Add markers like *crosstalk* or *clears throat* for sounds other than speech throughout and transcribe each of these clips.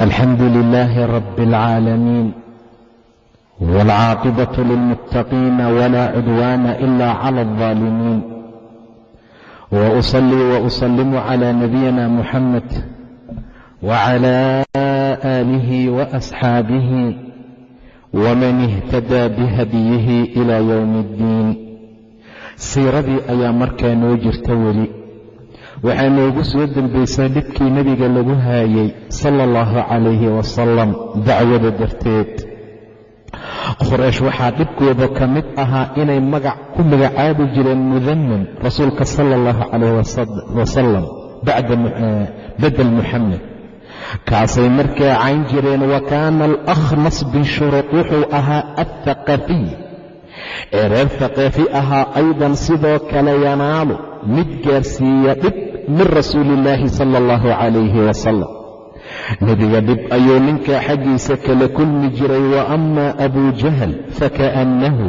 الحمد لله رب العالمين والعاقبة للمتقين ولا عدوان إلا على الظالمين وأصلي وأسلم على نبينا محمد وعلى آله وأصحابه ومن اهتدى بهديه إلى يوم الدين siiradii ayaa markaa noo jirta weli waxaa noogu soo dembaysaa dhibkii nebiga lagu haayay sala allahu calayhi wasalam dacwada darteed. Qoraysh waxaa dhibkooda ka mid ahaa inay magac ku magacaabi jireen mudamin rasuulka sala allahu calayh wasalam badel muxamed kaasay markaa cayn jireen wa kaana alakhnas bin shuruud wuxuu ahaa athaqafiy ee reer thaqaafi ahaa aydan sidoo kale yanaalu mid gaarsiiya dhib min rasuuliillaahi sala allahu calayhi wasalam nebiga dhib ayuu ninkaa xaggiisa kala kulmi jiray wa amaa abuu jahal faka'annahu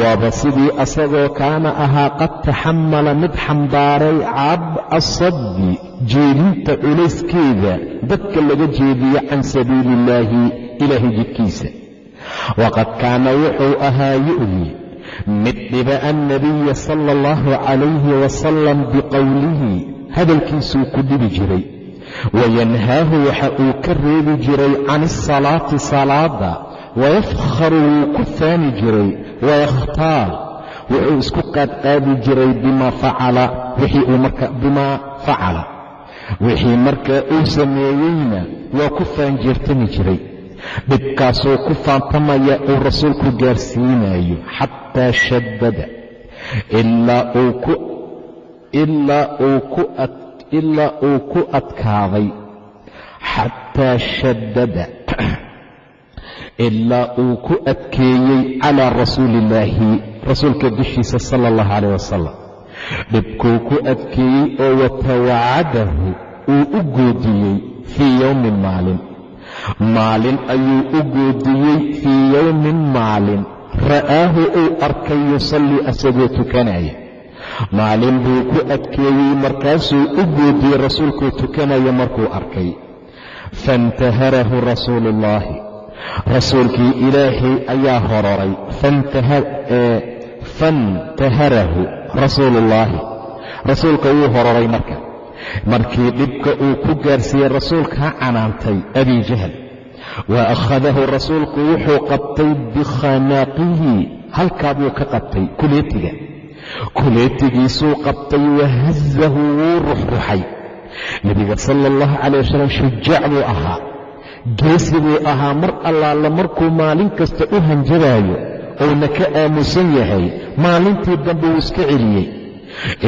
waaba sidii asagoo kaana ahaa qad taxamala mid xambaaray cab'a saddi jeedinta culayskeeda dadka laga jeediyo can sabiili illaahi ilaahay jidkiisa waqad kaana wuxuu ahaa yu'di mid dhiba annabiya sala allahu calayhi wasalam biqowlihi hadalkiisuu ku dhibi jiray wayanhaahu waxa uu ka reebi jiray can asalaati salaada wayafkharu wuu ku faani jiray wayakhtaal wuxuu isku qaadqaadi jiray bimaa facala bimaa facala wixii markaa uu sameeyeyna waa ku faanjeertami jiray dhibkaasuu ku faantamaya uu rasuulku gaarsiinayo xataa shaddada. Ilaa uu ku adkaaday xataa shaddada. *clears throat* Ilaa uu ku adkeeyey calaa rasuuli illaahi rasuulka dushiisa sala allahu calayh wasalam dhibkuu ku adkeeyey oo watawacadahu uu u goodiyey fii yowmin maalin maalin ayuu u goodiyey fii yowmin maalin. Ra'aahu uu arkay yusallii asagoo tukanaya. Maalin buu ku adkeeyey markaasuu u goodiyey rasuulkuu tukanaya markuu arkay. Faintaharahu rasuuluullaahi rasuulkii ilaahay ayaa hororay. Faintaharahu rasuuluullaahi rasuulka wuu hororay marka markii dhibka uu ku gaarsiiyey rasuulkaa canaantay abi jahl wa akhadahu rasuulku wuxuu qabtay bikhanaaqihi halkaa buu ka qabtay kuleetiga. Kuleetigiisuu qabtay wahazahu wuu ruxruxay. Nebiga sala allahu calayh wasalam shujaac buu ahaa. Geesi buu ahaa mar allaala markuu maalin kasta u hanjabaayo uuna ka aamusan yahay maalintii dambe wuu iska celiyey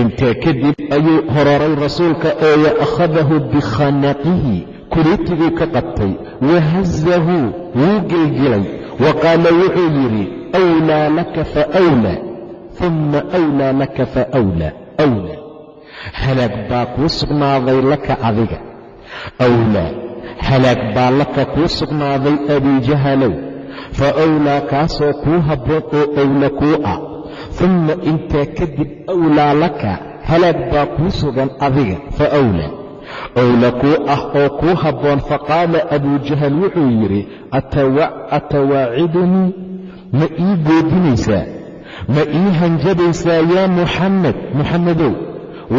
intaa kadib ayuu hororay rasuulka oo wa akhadahu bikhanaqihi kuleetiguu ka qabtay wahazahu wuu gelgilay wa qaala wuxuu yidhi wlaa laka faawlaa uma wlaa laka faawlaa wlaa halaag baa kuu sugnaaday laka adiga. Awlaa halaag baa laka kuu sugnaaday abijahalow fa awlaa kaasoo kuu habboon oo owla kuu ah uma intaa kadib awlaa laka halaag baa kuu sugan adiga fa awlaa owla kuu ah oo kuu habboon faqaala abujahal wuxuu yidhi atawaacidunii ma ii goodinaysaa ma ii hanjabaysaa yaa muxamed muxamedow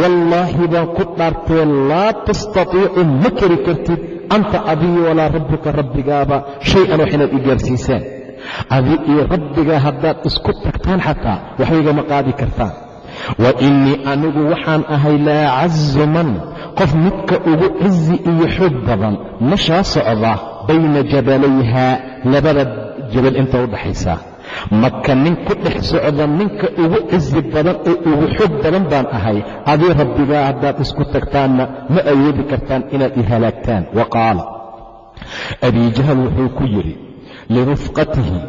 wallaahi baan ku dhaartee laa tastatiicu ma kari kartid anta adiyo walaa rabbuka rabbigaaba shay-an wax inaad i gaarsiisaan adi iyo rabbigaa haddaad isku tagtaan xataa waxbaygama qaadi kartaan. Wa innii anigu waxaan ahay laa cazu man qof midka ugu cizi iyo xoog badan mashaa socda bayna jabalayhaa labada jabal inta u dhaxaysa. Maka nin ku dhex socda ninka ugu cizi badan oo ugu xoog badan baan ahay adii rabbigaa haddaad isku tagtaanna ma awoodi kartaan inaad i halaagtaan. Wa qaala abiijahal wuxuu ku yidhi lirufqatihi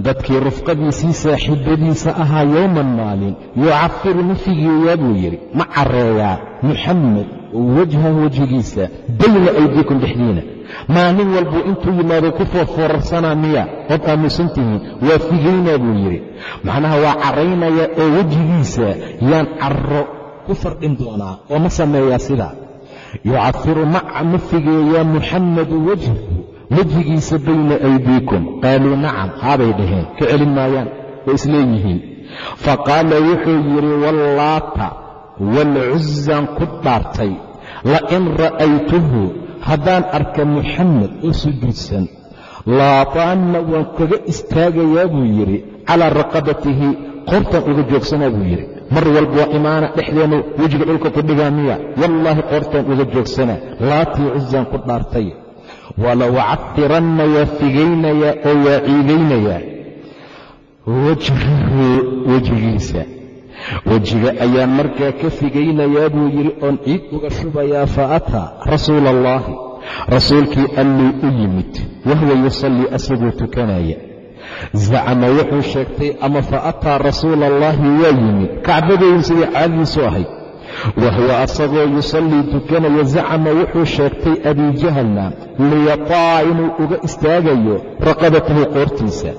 dadkii rufqadiisii saaxiibadiisa ahaa yowman maalin yucafiru ma figeeyaa buu yidhi ma careeyaa muxamed wajhahu wejigiisa bayna aydiikum dhexdiina. Maalin walbuu intuu yimaado ku foorfoorarsanaa miya ood aamusan tihiin waa figaynaa buu yidhi macnaha waa caraynaya oo wejigiisa yaan carro ku fardhin doonaa oo ma sameeyaa sidaa. Yucafiru ma wejigiisa bayna aydiikum. Qaaluu nacam haabay dhaheen. Ka celin maayaan. Way isleeyihiin faqaala wuxuu yidhi wallaata waalcuzaan ku dhaartay. Lain ra'aytuhu haddaan arka muxamed oo sujuudsan laataanna waan kaga istaagayaa buu yidhi. Calaa raqabatihi qoortaan uga joogsanaa buu yidhi. Mar walba waa imaana dhexdeenu wejiga dhulka ku dhigaa miya wallaahi qoortaan uga joogsanaa. Laatii cuzaan ku dhaartay wala wacafiranna waa figaynayaa oo waa ciidaynayaa wejigiisa wejiga ayaan markaa ka figaynayaa buu yidhi oon ciid uga shubayaa fa ataa rasuula allaahi rasuulkii alluu u yimid wahwa yusallii asagoo tukanaya zacama wuxuu sheegtay ama fa ataa rasuula allaahi waa yimid kacbadeedu sidai caadadiisu ahayd wahwa asagoo yusallii tukanaya zacama wuxuu sheegtay abiijahalna liyataa inuu uga istaagayo raqabatahu qoortiisa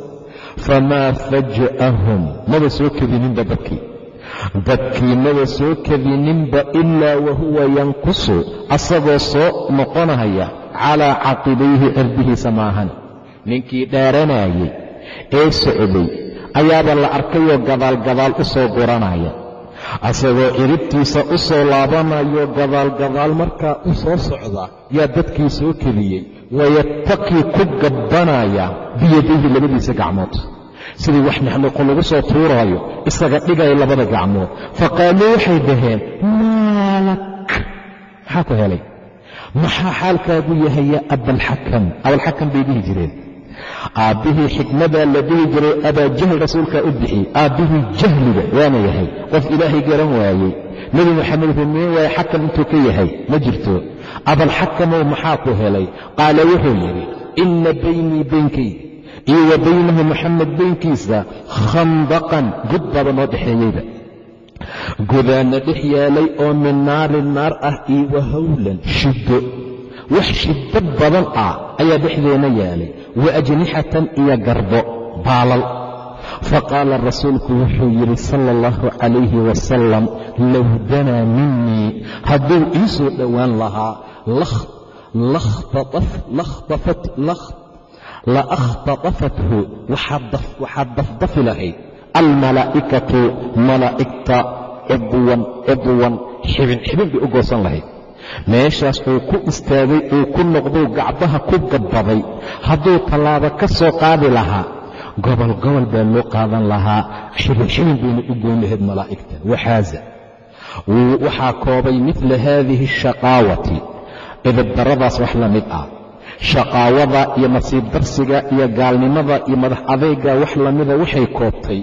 famaa faja'ahum maba soo kedininba dadkii dadkii maba soo kedininba ilaa wahuwa yankusu asagoo soo noqonaya calaa caqibayhi cirdihiisa maahan ninkii dhaaranayay ee socday ayaaba la arkayoo gadaalgadaal u soo guranaya asagoo ciribtiisa u soo laabanayo gadaalgadaal markaa u soo socda yaa dadkii soo kediyey wayattaqii ku gabbanaya biyadayhi labadiisa gacmood. Sidii wax naxnuqo lagu soo tuuraayo isaga dhigaya labada gacmood. Faqaaluu waxay dhaheen maalak. Maxaa ku helay? Maxaa xaalkaagu yahay yaa abalxakam abalxakam bay dhihi jireen aabbihii xikmadaa la dhihi jiray abaajahl rasuulkaa u bixiyey aabbihii jahliga waana yahay. Qof ilaahay garan waayey. Nebi moxamed rumeyn waaye xakam intuu ka yahay. Ma jirto. Abalxakamow maxaa ku helay? Qaala wuxuu yidhi inna baynii beynkayga iyo wa baynahu moxamed beynkiisa khandaqan god baaba noo dhexeeyeyba. Godaana dhex yaalay oo min naarin naar ah iyo wa hawlan shiddo. Wax shiddo badan ah ayaa dhexdeena yaalay wa ajnixatan iyo garbo baalal faqaala rasuulku wuxuu yidhi sala allahu calayhi wasalam low danaa minii hadduu ii soo dhowaan lahaa la akhtatafathu waxaad dafdafi lahayd almalaa'ikatu malaa'igta cudwan cudwan xibin xibin bay u goosan lahayd meeshaas uu ku istaagay uu ku noqduu gacbaha ku gabbaday hadduu tallaabo ka soo qaadi lahaa gobol gobol baa loo qaadan lahaa. Xibin xibin bayna u goyn lahayd malaa'igta. Waxaaza waxaa koobay midla haadihi ashaqaawati idibdarradaas wax la mid ah. Shaqaawada iyo nasiib darsiga iyo gaalnimada iyo madax adayga wax lamida waxay koobtay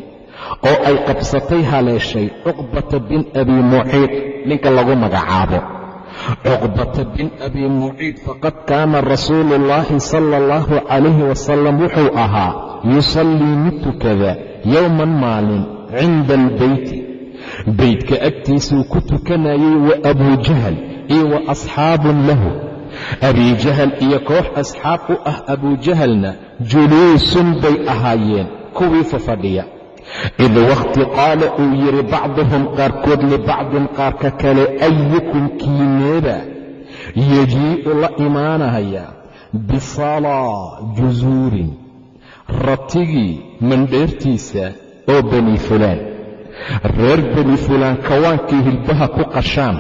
oo ay qabsatay haleeshay cuqbata bin abi muciid ninka lagu magacaabo cuqbata bin abi muciid faqad kaana rasuulu ullaahi sala allahu calayhi wasalam wuxuu ahaa yusallii mid tukada yowman maalin cinda albeyti beytka agtiisuu ku tukanayay wa abujahal iyo wa asxaabun lahu. Abijahal iyo koox asxaab u ah abujahalna juluusun bay ahaayeen kuwii fafadhiya id wakhti qaala uu yidhi bacduhum qaarkood libacdin qaarka kale ayukum kiineeda yajii'u la imaanaya bisalaa jusuurin ratigii mandheertiisa oo bani fulaan reer bani fulaan kawaankii hilbaha ku qashaan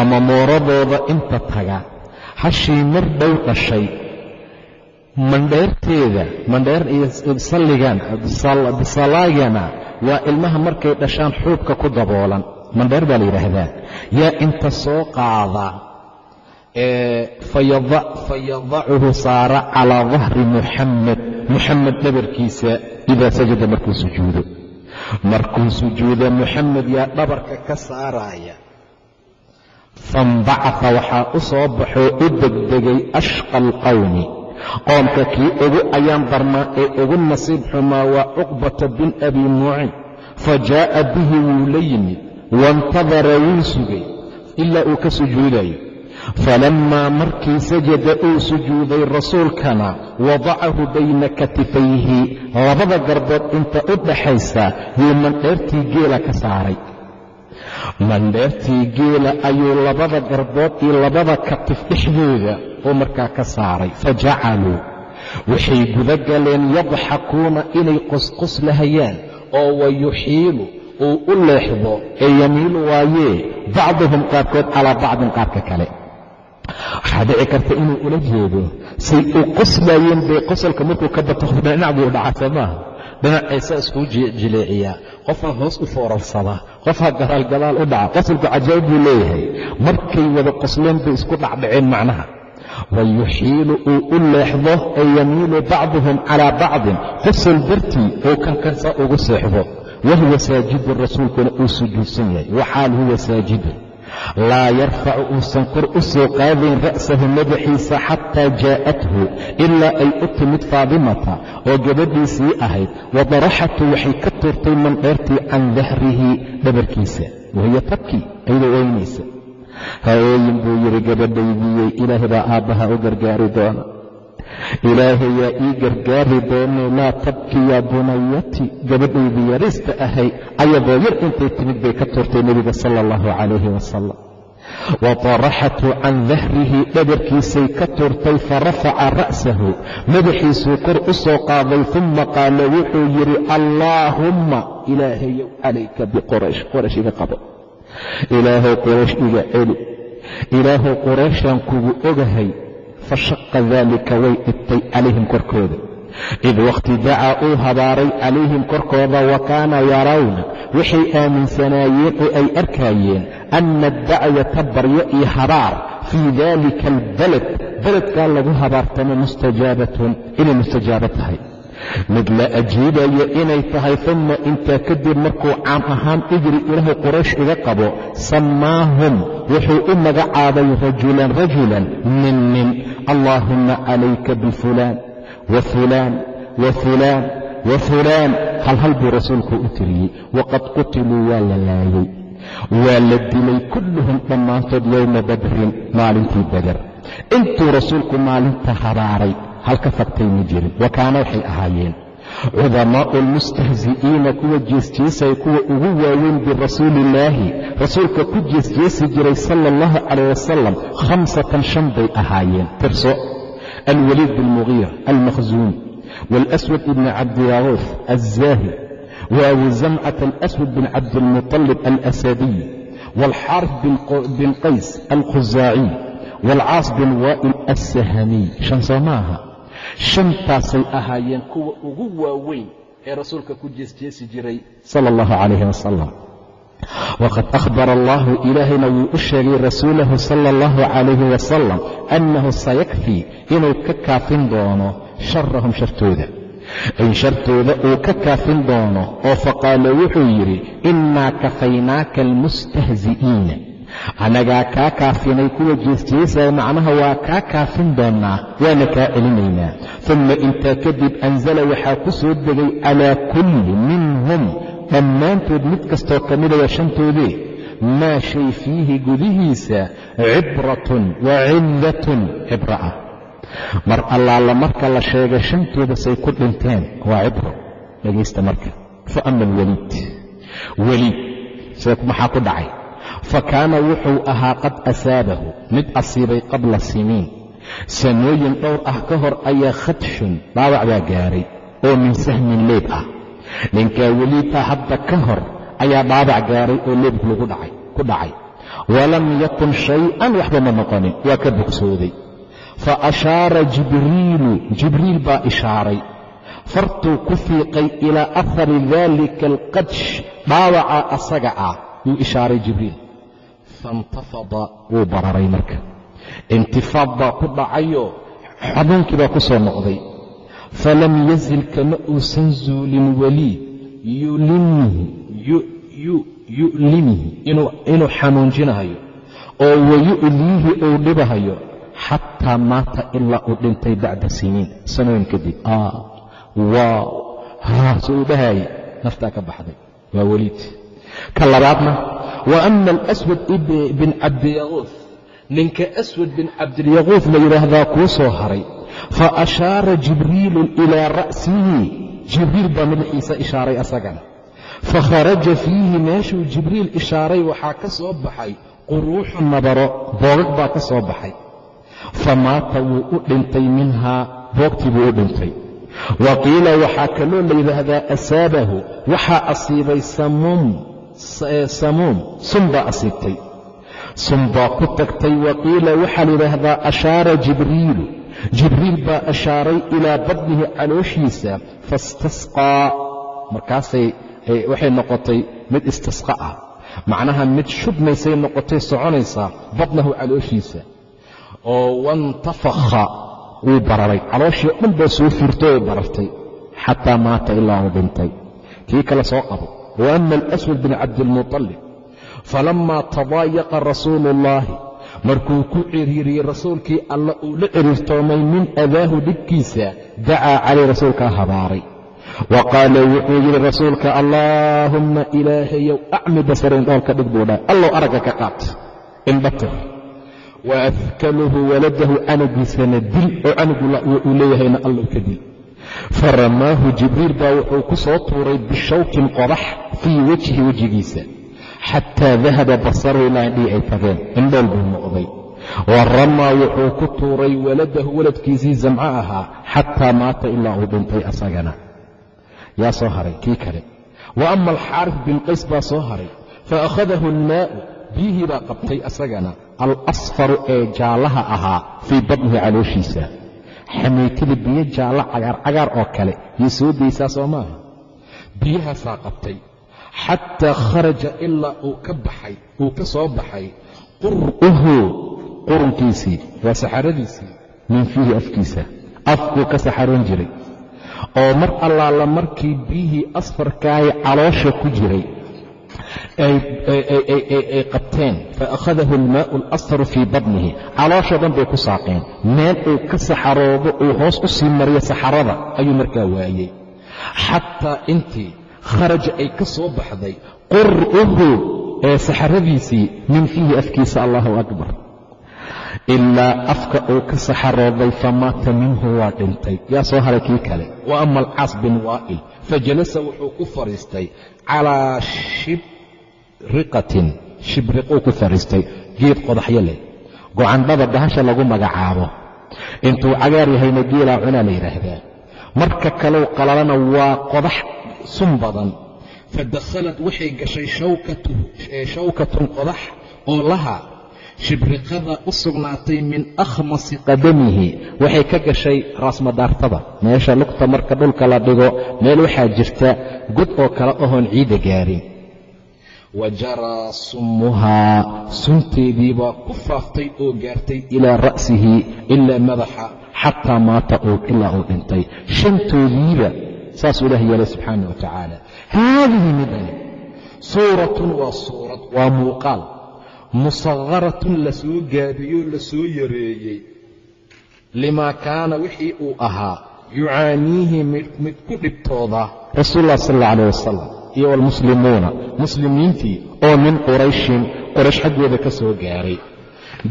ama mooradooda inta taga hashii mar dhow dhashay mandheerteeda mandheer iyo salligan bisalaagana waa ilmaha markay dhashaan xuubka ku daboolan. Mandheer baa la yidhaahdaa yaa inta soo qaada fayadacuhu saara calaa dahri muxamed muxamed dhabarkiisa idaa sajada markuu sujuudo. Markuu sujuudo muxamed yaa dhabarka ka saaraya. Fainbacafa waxaa u soo baxoo u degdegay ashqa alqawmi qoomka kii ugu ayaan darnaa ee ugu nasiib xumaa waa cuqbata bin abi mucin fa jaa'a bihi wuu la yimid waintadara wuu sugay ilaa uu ka sujuudayo falammaa markii sajada uu sujuuday rasuulkana wadacahu bayna katifayhi labada garbood inta u dhaxaysa yuu mandheertii geela ka saaray mandheertii geela ayuu labada garbood iyo labada katif dhexdooda uu markaa ka saaray. Fa jacaluu waxay guda galeen yadxakuuna inay qosqoslahayaan oo wayuxiilu uu u leexdo ee yamiilu waayee bacduhum qaarkood calaa bacdin qaarka kale. Waxaa dhici karta inuu ula jeedo say u qoslaayeen bay qosolka markuu ka bato qof dhinac buu dhaca soo maaha dhinacaysaa iskuu jileeciyaa qofaa hoos u fooralsada. Qofaa gadaalgadaal u dhaca. Qosolku cajaa'ib buu leeyahay. Markay wada qosleen bay isku dhacdhaceen macnaha. Wayuxiilu uu u leexdo ee yamiilu bacduhum calaa bacdin. Qosol dartii uu kankansaa ugu seexdo. Wahuwa saajidun rasuulkuna uu sujuudsan yahay. Waxaal huwa saajidun laa yarfacu uusan kor u soo qaadayn ra'sahu madaxiisa xataa jaa'athu ilaa ay u timid faadimata oo gabadhiisii ahayd. Wadaraxatu waxay ka tuurtay mandheertii can dahrihi dhabarkiisa. Wahiya tabkii ayadoo oynaysa hawooyin buu yidhi gabadhaydiyey ilaahay baa aabbaha u gargaari doona ilaahay yaa ii gargaari doonay laa tabki yaa bunayati. Gabadhaydii yarista ahay ayadoo yar intay timid bay ka tuurtay nebiga sala allahu calayhi wasalam wataraxatu can dahrihi dhabarkiisay ka tuurtay farafaca ra'sahu. Madaxiisuu kor u soo qaaday uma qaala wuxuu yidhi allaahumma ilaahayow calayka biquraysh qoraysh iga qabo. Ilaahow qoraysh iga celi. Ilaahow qurayshaan kugu ogahay fashaqa daalika way dhibtay calayhim korkooda. Id wakhti dacaa uu habaaray calayhim korkooda wa kaana yarawna waxay aaminsanaayeen oo ay arkaayeen anna addacwata baryo iyo habaar fii daalika albalad beledkaa lagu habaartamo mustajaabatun inay mustajaabo tahay. Mid la ajiibayo inay tahay uma intaa kadib markuu caam ahaan ijri ilaahu quraysh iga qabo sammaahum wuxuu u magacaabay rajulan rajulan nin nin allaahumma calayka bifulaan wa fulaan wa fulaan wa fulaan. Hal hal buu rasuulku u tiriyey. Waqad qutiluu waa la laayay. Waa la dilay kulluhum dhammaantood yowma badrin maalintii badar. Intuu rasuulku maalinta habaaray halka fagtay ma jirin. Wa kaana waxay ahaayeen cudamaa'u almustahzi'iina kuwa jeesjeesaya kuwa ugu waaweyn birasuuliillaahi rasuulka ku jeesjeesi jiray sala allahu calayh wasalam khamsatan shan bay ahaayeen. Tirso alwaliid bilmugiir almakhzuumi waalaswad ibni cabdiyaaquuf alzaahid wa abu zamcata alaswad bin cabdiilmuطalib alasadiy waalxaarif bin qays alkhusaaciy waalcaas bin waa'il alsahamiy shan soo ma aha shantaasay ahaayeen kuwa ugu waaweyn ee rasuulka ku jeesjeesi jiray sala allahu calayhi wasalam waqad akhbara allahu ilaahayna wuu u sheegay rasuulahu sala allahu calayhi wasalam annahu sayakfii inuu ka kaafin doono sharahum shartooda. In shartooda uu ka kaafin doono oo faqaala wuxuu yidhi innaa kafaynaaka almustahzi'iina annagaa kaa kaafinay kuwa jeesjeesaya macnaha waa kaa kaafin doonnaa waana kaa celinaynaa uma intaa kadib anzala waxaa ku soo degay calaa kulli minhum. Dhammaantood mid kastoo ka midaya shantoodee maa shay fiihi gudihiisa. Cibratun wa cillatun cibro ah. Mar allaala marka la sheega shantooda say ku dhinteen. Waa cibro. Dhegaysta marka. Fa ama alweliid weliid maxaa ku dhacay fa kaana wuxuu ahaa qad asaabahu mid asiibay qabla siniin sanooyin dhowr ah ka hor ayaa khadshun dhaawac baa gaaray oo min sahmin leeb ah ninkaa weliid ah hadda ka hor ayaa dhaawac gaaray oo dhacay ku dhacay walam yakun shay-an waxba ma noqonin waa ka bogsooday fa ashaara jibriilu jibriil baa ishaaray fartuu ku fiiqay ilaa ahari daalika alqadsh dhaawaca asaga ah yuu ishaaray jibriil faintafada wuu bararay marka. intifaad baa ku dhacayoo xanuunkii baa ku soo noqday. falam yazil kama uusan zuulin weli yu'limihi inuu xanuunjinahayo oo wayu'liihi uu dhibahayo xataa maata ilaa uu dhintay bacda siniin sanooyin kadib waaw su uu dhahayay naftaa ka baxday waa weliid ka labaadna wa ama alaswad bin cabdiyaquud ninka aswad bin cabdilyaquud la yidhaahdaa kuu soo haray fa ashaara jibriilu ilaa ra'sihi jibriil baa madaxiisa ishaaray asagana fakharaja fiihi meeshuu jibriil ishaaray waxaa ka soo baxay quruuxu nabaro boogag baa ka soo baxay fa maata wuu u dhintay minhaa boogtii buu u dhintay wa qiila waxaa kaloo la yidhaahdaa asaabahu waxaa asiibay samuum samuum sun baa asiibtay. Sun baa ku tagtay wa qiila waxaa la yidhaahdaa ashaara jibriilu jibriil baa ashaaray ilaa badnihi calooshiisa faistasqaa markaasay waxay noqotay mid istisqa ah. Macnaha mid shubmaysay noqotay soconaysaa badnahu calooshiisa. Oo wantafakha wuu bararay. Calooshii o dhan baa soo fiirtay oo barartay. Xataa maata ilaa uu dhintay. Kii kale soo qabo wa ama alaswad bin cabdiilmuطalib falammaa tadaayaqa rasuulu ullaahi markuu ku ciriiriyey rasuulkii alla uu la ciriirtoomay min adaahu dhibkiisa dacaa calay rasuulkaa habaaray wa qaala wuxuu yidhi rasuulka allaahumma ilaahayow acmi basara indhoolka dhig buu dhahay allow aragga ka qaat indhatir wa afkaluhu waladahu canagiisana dil oo canigu uu leeyahayna allow ka dil faramaahu jibriil baa wuxuu ku soo tuuray bishawkin qodax fii wejhi wejigiisa xataa dahaba basaruhu ilaa indhihii ay tageen indhool buu noqday. Wa ramaa wuxuu ku tuuray waladahu waladkiisii zamco ahaa xataa maata ilaa uu dhintay asagana. Yaa soo haray kii kale. Wa ama alxaarif bin qays baa soo haray fa akhadahu almaa'u biyihii baa qabtay asagana alasfaru ee jaallaha ahaa fii badnihi calooshiisa xameytada biyo jaallo cagaar cagaar oo kale. Yay soo daysaa soo maaha biyahaasaa qabtay. Xataa kharaja ilaa uu ka baxay uu ka soo baxay. Qur'uhu qurunkiisii waa saxaradiisii min fiihi afkiisa. Afkuu ka saxaroon jiray. Oo mar allaala markii biyihii asfarkaahi caloosha ku jiray ay qabteen. Fa akhadahu almaa'u alasfaru fii badnihi. Calooshoo dhan bay ku saaqeen. Meel uu ka saxaroodo uu hoos u sii mariyo saxarada ayuu markaa waayey. Xataa intii kharaja ay ka soo baxday qur'uhu ee saxaradiisii min fiihi afkiisa allahu akbar. Ilaa afka uu ka saxarooday famaata minhu waa dhintay. Yaa soo haray kii kale. Wa ama alcaas bin waa'il fajalasa wuxuu ku fadhiistay calaa shibriqatin shibriquu ku fadhiistay geed qodaxyo leh gocandhada bahasha lagu magacaabo intuu cagaar yahayna geelaa cunaa la yidhaahdaa marka kaleu qalalana waa qodax sun badan fadakhalad waxay gashay shawkatun qodax oo laha shibriqada u sugnaatay min akhmasi qadamihi. Waxay ka gashay raasmadaartada. Meesha lugta marka dhulka la dhigo meel waxaa jirta god oo kale ahoon ciidda gaarin wa jaraa summuhaa sunteedii baa ku faaftay oo gaartay ilaa ra'sihi ilaa madaxa xataa maata ilaa uu dhintay. Shantoodiiba saasuu ilaah yeelay subxaana wa tacaala haadihi midani suuratun waa suurad waa muuqaal musaqaratun la soo gaabiyoo la soo yareeyey. Limaa kaana wixii uu ahaa yucaaniihi mid ku dhibtooda. Rasuulullah sal alla calah wasalam iyo walmuslimuuna muslimiintii oo min qurayshin qoraysh xaggooda ka soo gaaray.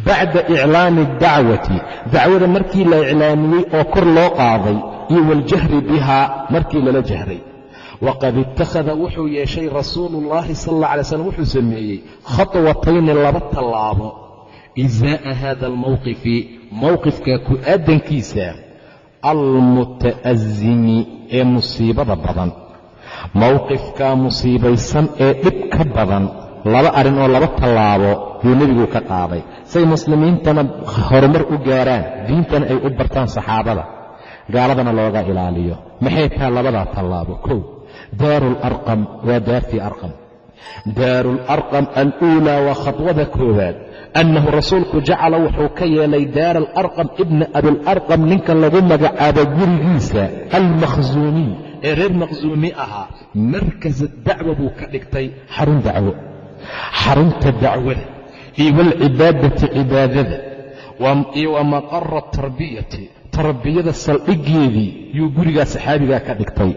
Bacda iclaani dacwati dacwada markii la iclaamiyey oo kor loo qaaday iyo waljahri bihaa markii lala jahray waqad ittakhada wuxuu yeeshay rasuuluullaahi sal alla alay slam wuxuu sameeyey khatwatayni laba tallaabo isaa'a hada almowqifi mowqifka ku-aadankiisa almuta'asimi ee musiibada badan mowqifkaa musiibaysan ee dhib ka badan laba arrin oo laba tallaabo yuu nebigu ka qaaday say muslimiintana horumar u gaaraan diintana ay u bartaan saxaabada gaaladana looga ilaaliyo maxay tahay labadaa tallaabo kow daaru alarqam waa daartii arqam. Daaru alarqam aluulaa waa khadwada koowaad. Annahu rasuulku jacala wuxuu ka yeelay daara alarqam ibna abilarqam ninka lagu magacaabo gurigiisa almakhsuumiy ee reer makhsuumi ahaa markasa dacwa buu ka dhigtay xarun dacwo. Xarunta dacwada iyo walcibaadati cibaadada. Iyo wa maqara tarbiyati. Tarbiyada saldhiggeedii yuu gurigaa saxaabigaa ka dhigtay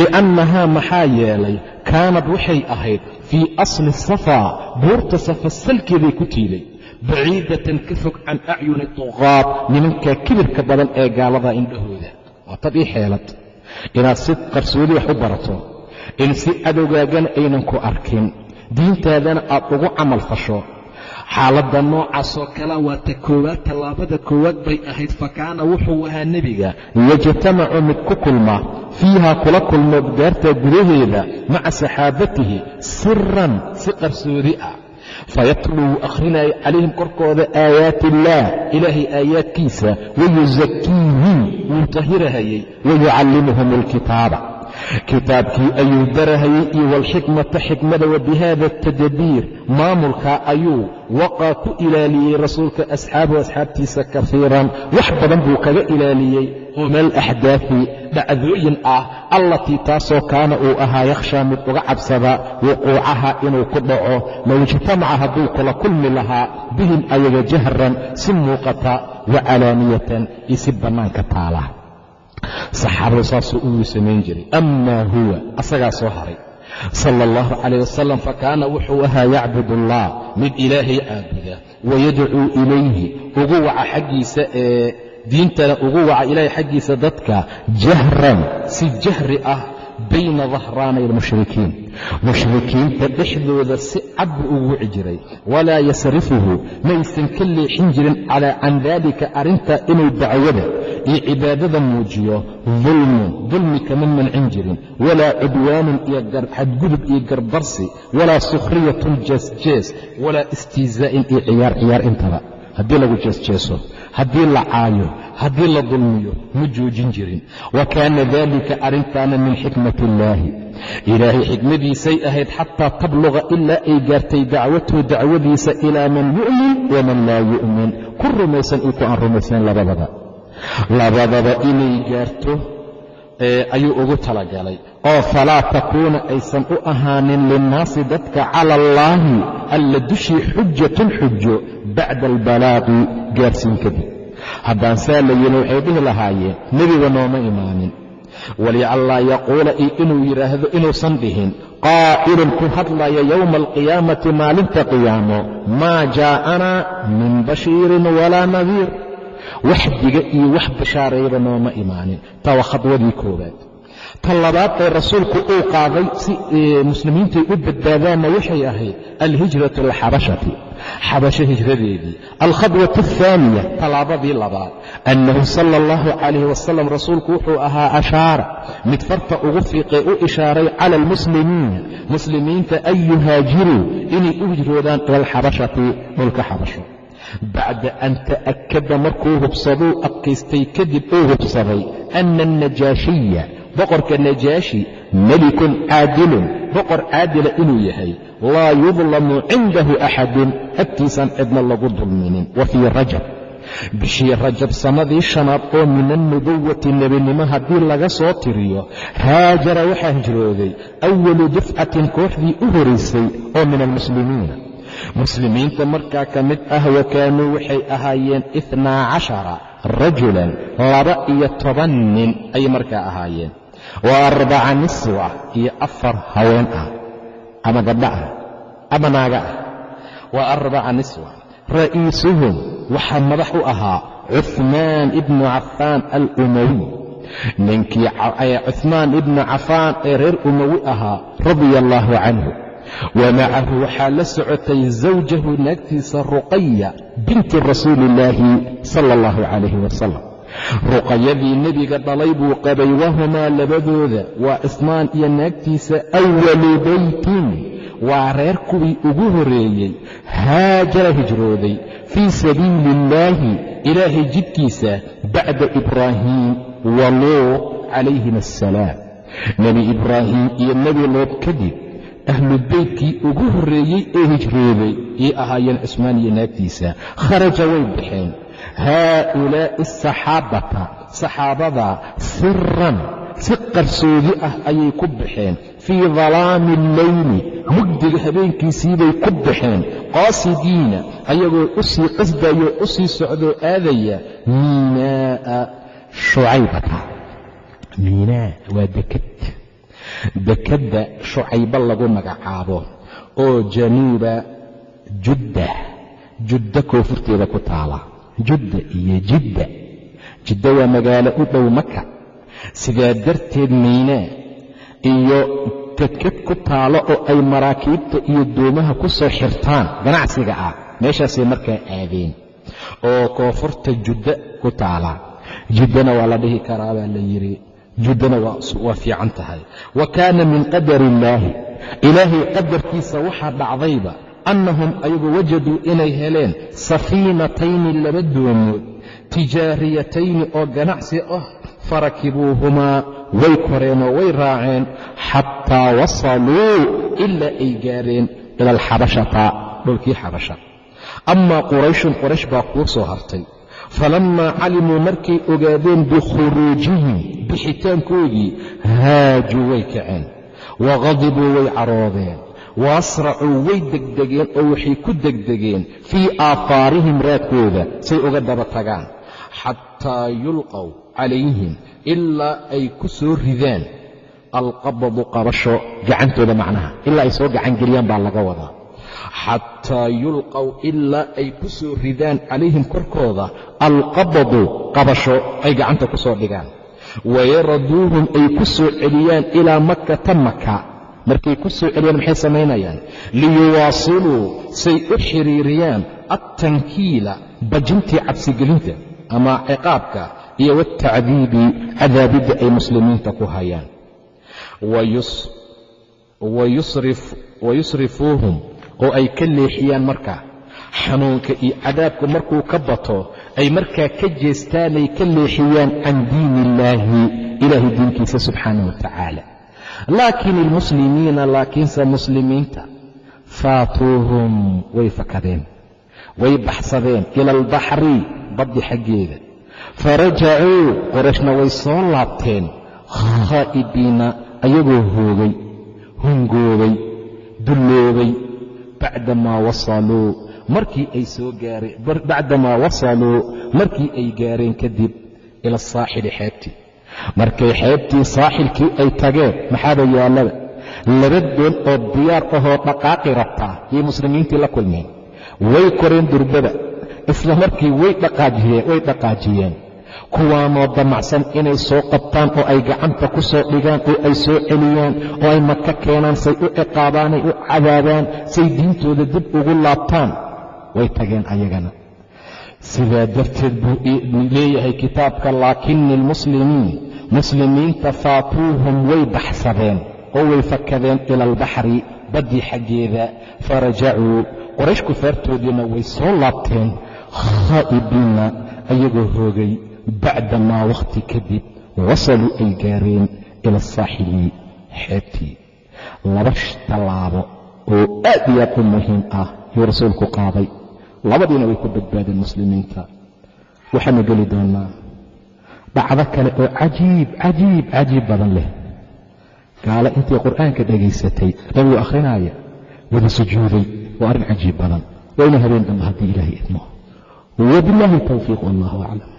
li'annahaa maxaa yeelay kaanad waxay ahayd fii asli safaa buurta safa salkeeday ku tiilay baciidatan ka fog can acyuni tuqaad nimankaa kibirka badan ee gaalada indhahooda waa tad ii xeelad inaad si qarsoodi wax u barato in si adowgaagana aynan ku arkin diintaadana aad ugu camal fasho xaaladda noocaasoo kale waa ta koowaad tallaabada koowaad bay ahayd fa kaana wuxuu ahaa nebiga. Yajtamacu mid ku kulma fiiha kula kulmo daarta gudaheeda maca saxaabatihi siran si qarsoodi ah. Fayatluu akhrinaya calayhim korkooda aayaati illaah ilaahay aayaadkiisa wayusakiihim wuu tahirahayey wayucallimuhum alkitaaba kitaabkii ayuu barahayey iyo walxikmata xikmada wa bihada tadbiir maamulkaa ayuu waqaa ku ilaaliyey rasuulka asxaabu asxaabtiisa kafiiran wax badan buu kaga ilaaliyey. Oo meel axdaafi dhacdooyin ah allatii taasoo kaana uu ahaa yakhshaa mid uga cabsada wuquucaha inuu ku dhaco. Low hadduu kula kulmi lahaa bihim ayaga jahran si muuqata wa calaaniyatan iyo si bannaanka taala saxaabadu saasuu uu samayn jiray. Amaa huwa asagaa soo haray. Sala allahu calayh wasalam fakaana wuxuu ahaa yacbud allah mid ilaahay caabuda wayadcuu ilayhi ugu waca xaggiisa ee diintana ugu waca ilaahay xaggiisa dadka jahran si jahri ah bayna dahraanay almushrikiin. Mushrikiinta dhexdooda si cad buu ugu wici jiray. Walaa yasrifuhu maysan ka leexin jirin can daalika arrintaa inuu dacwada iyo cibaadada muujiyo dulmun dulmi kama mancin jirin walaa cudwaanun iyo xadgudub iyo garbarsi walaa sukhriyatun jeesjees walaa istiizaa'in iyo ciyaar ciyaar intaba. Haddii lagu jeesjeeso haddii la caayo haddii la dulmiyo ma joojin jirin. Wa kaana dalika arrintaana min xikmati illaahi ilaahay xikmadiisay ahayd xataa tabluqa ilaa ay gaartay dacwatuhu dacwadiisa ilaa man yu'min waman laa yu'min. Ku rumaysan iyo ku aan rumaysayn labadaba labadaba inay gaarto ayuu ugu talagalay. Oo falaa takuuna aysan u ahaanin linnaasi dadka cala allaahi alla dushii xujatun xujo bacda albalaaqi gaarsiin kadib. Haddaan saa layin waxay dhihi lahaayeen nebiga nooma imaanin. Waliallaa yaquula iyo inuu yidhaahdo inuusan dhihin qaa'ilun ku hadlaya yowma alqiyaamati maalinta qiyaamo maa jaa'anaa min bashiirin walaa nadiir wax diga iyo wax bashaareeyaba nooma imaanin. Taa waa khadwadii koowaad. Ta labaad ee rasuulku uu qaaday si muslimiintay u badbaadaanna waxay ahayd alhijratu alxabashati xabasho hijradeedii. Alkhadwatu alhaaniya tallaabadii labaad. Annahu sala allahu calayhi wasalam rasuulku wuxuu ahaa ashaara mid farta ugu fiiqee u ishaaray cala almuslimiina. Muslimiinta an yuhaajiruu inay u hijroodaan ila dhulka xabasho bacda an ta'akada markuu hubsaduu adkaystay kadib uu hubsaday ana alnajaashiya boqorka najaashi melikun caadilun boqor caadila inuu yahay laa yudlamu cindahu axadun agtiisaan cidna lagu dulminin wa fii rajab bishii rajab sannadii shanaad oo min alnubuwati nebinimo haddii laga soo tiriyo haajara waxaa hijrooday awalu dufcatin kooxdii u horaysay oo min almuslimiina muslimiinta markaa ka mid ah wa kaanuu waxay ahaayeen itnaa cashara rajulan laba iyo toban nin ayay markaa ahaayeen. Wa arbaca niswa iyo afar haween ah ama gabdha ah ama naaga ah. Wa arbaca niswa ra'iisuhum waxaa madax u ahaa cuhmaan ibnu cafaan alumawiy ninkii cuhmaan ibnu cafaan ee reer umawi ahaa radia allaahu canhu wa macahu waxaa la socotay zawjahu naagtiisa ruqaya binti rasuuli illaahi sala allahu calayhi wasalam ruqayadii nebiga dhalay buu qabay wahumaa labadooda waa ismaan iyo naagtiisa awalu beytin waa reer kuwii ugu horeeyey haajara hijrooday fii sabiili illaahi ilaahay jidkiisa bacda ibraahiim wa luuq calayhim assalaam nebi ibraahim iyo nebi luud kadib ahlu beytkii ugu horreeyey ee hijrooday iyay ahaayeen cusmaan iyo naagtiisa. Kharaja way baxeen. Haaulaa'i asaxaabata saxaabada siran si qarsoodi ah ayay ku baxeen. Fii dalaami alleyli mugdiga habeenkiisiibay ku baxeen. Qaasidiina ayagoo u sii qasdayoo u sii socdoo aadaya miinaa'a shucaybata. Miinaa waa dekad dekadda shucayba lagu magacaabo oo januuba judda judda koonfurteeda ku taala. Judda iyo jidda. Jidda waa magaalo u dhow maka sidaa darteed miinaa iyo dekad ku taalo oo ay maraakiibta iyo doomaha ku soo xirtaan ganacsiga ah. Meeshaasay markaa aadeen oo koonfurta judda ku taala. Juddana waa la dhihi karaa baa la yidhi juddana waa fiican tahay. Wa kaana min qadari illaahi ilaahay qadarkiisa waxaa dhacdayba annahum ayagu wajaduu inay heleen safiinatayni laba doomood. Tijaariyatayni oo ganacsi ah farakibuuhumaa way koreenoo way raaceen xataa wasaluu ilaa ay gaareen ila alxabashata dhulkii xabasha. Amaa qurayshun quraysh baa kuu soo hartay falammaa calimuu markay ogaadeen bikhuruujihim bixitaankoodii haajuu way kaceen waqadibuu way caroodeen waasracuu way degdegeen oo waxay ku degdegeen fii aafaarihim raadkooda say uga daba tagaan xataa yulqow calayhim ilaa ay ku soo ridaan alqabadu qabasho gacantooda macnaha ilaa ay soo gacangeliyaan baa laga wadaa xataa yulqow ilaa ay ku soo ridaan calayhim korkooda alqabadu qabasho ay gacanta ku soo dhigaan. Wayaraduuhum ay ku soo celiyaan ilaa makata maka markay ku soo celiyaan maxay samaynayaan? Liyuwaasiluu say u xiriiriyaan altankiila bajintii cabsigelinta ama ciqaabka iyo waaltacdiibi cadaabidda ay muslimiinta ku hayaan. Wayusrifuuhum oo ay ka leexiyaan marka. Xanuunka iyo cadaabka markuu ka bato ay markaa ka jeestaanay ka leexiyaan can diin illaahi ilaahay diinkiisa subxaanah wa tacaala. Laakiin ilmuslimiina laakiinse muslimiinta faatuuhum way fakadeen. Way baxsadeen ila albaxri baddi xaggeeda. Farajacuu qorashna way soo laabteen. Khaa'ibiina ayagoo hoogay hungoobay dulloobay bacdamaa wasaluu markii ay soo gaareen wasaluu markii ay gaareen kadib ila asaaxili xeebtii markay xeebtii saaxilkii ay tageen maxaaba yaallaba laba doon oo diyaar ahoo dhaqaaqi rabtaa yay muslimiintii la kulmeen. Way koreen durbada isla markii way dhaqaajiyeen kuwaanoo damacsan inay soo qabtaan oo ay gacanta ku soo dhigaan oo ay soo celiyaan oo ay maka keenaan say u ciqaabaan ay u cadaabaan say diintooda dib ugu laabtaan way tageen ayagana. Sidaa darteed buu leeyahay kitaabka laakini almuslimiin muslimiinta faatuuhum way baxsadeen oo way fakadeen ila albaxri baddii xaggeeda farajacuu qoraysh kufaartoodiina way soo laabteen khaa'ibiina ayagoo hoogay bacdamaa wakhti kadib wasaluu ay gaareen ila asaaxili xeebtii laba tallaabo oo aad iyo aad u muhiim ah yuu rasuulku qaaday labadiina way ku badbaadeen muslimiinta waxaanu geli doonnaa dhacdo kale oo cajiib cajiib cajiib badan leh gaale intii qur'aanka dhagaysatay nabigu akhrinaya wada sujuuday waa arrin cajiib badan waa ina habeen dambe haddii ilaahay idmo wabilaahi tawfiiq wallahu aclam